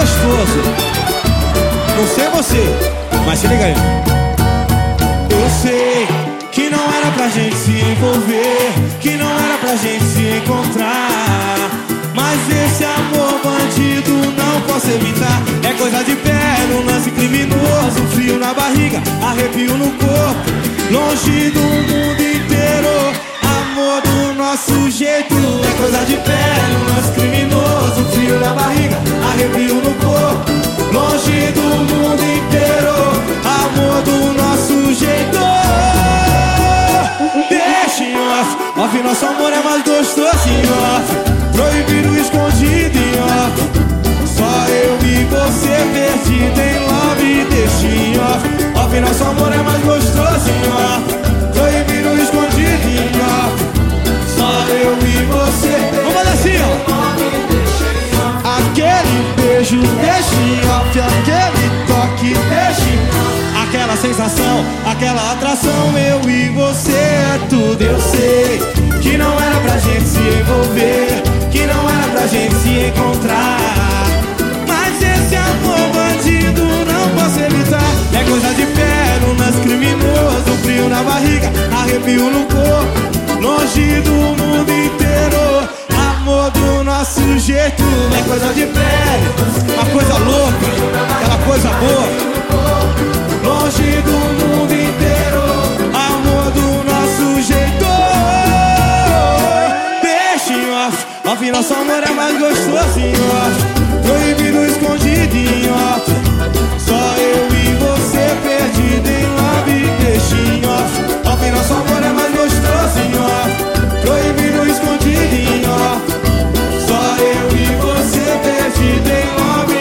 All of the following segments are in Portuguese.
gostoso. Não sei você, mas se liga aí. Eu sei que não era pra gente se envolver, que não era pra gente se encontrar. Mas esse amor bandido não posso evitar. É coisa de pé, um lance criminoso, frio na barriga, arrepio no corpo, longe do off, nosso amor é mais gostoso em off. Proibido, escondido em off. Só eu e você perdido em love, deixa em. Off, nosso amor é mais gostoso em off. Sensação, aquela atração, eu e você é tudo. Eu sei que não era pra gente se envolver, que não era pra gente se encontrar. Mas esse amor bandido não posso evitar. É coisa de lance criminoso, frio na barriga, arrepio no corpo, longe do mundo inteiro. Amor do nosso jeito, é coisa de pé, uma coisa louca, off, nosso amor é mais gostoso em off. Proibido, escondido em off. Só eu e você perdido em love. Deixa em off, off, nosso amor é mais gostoso em off. Proibido, escondido em off. Só eu e você perdido em love.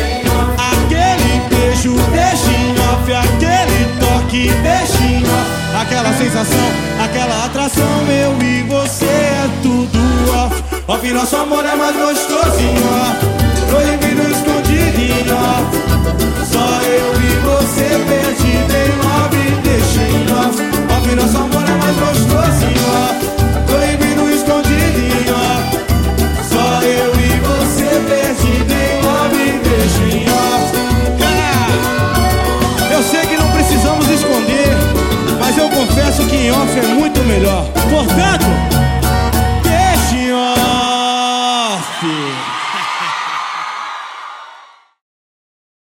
Em off. Aquele beijo, em off. Aquele toque, em off. Aquela sensação, aquela atração, que nosso amor é mais gostosinho, ó. Proibido escondidinho, ó. Só eu e você perdido em love e deixei em nosso amor é mais gostosinho, ó. Proibido escondidinho, ó. Só eu e você perdido em love e deixei. Eu sei que não precisamos esconder, mas eu confesso que em off é muito melhor. Portanto.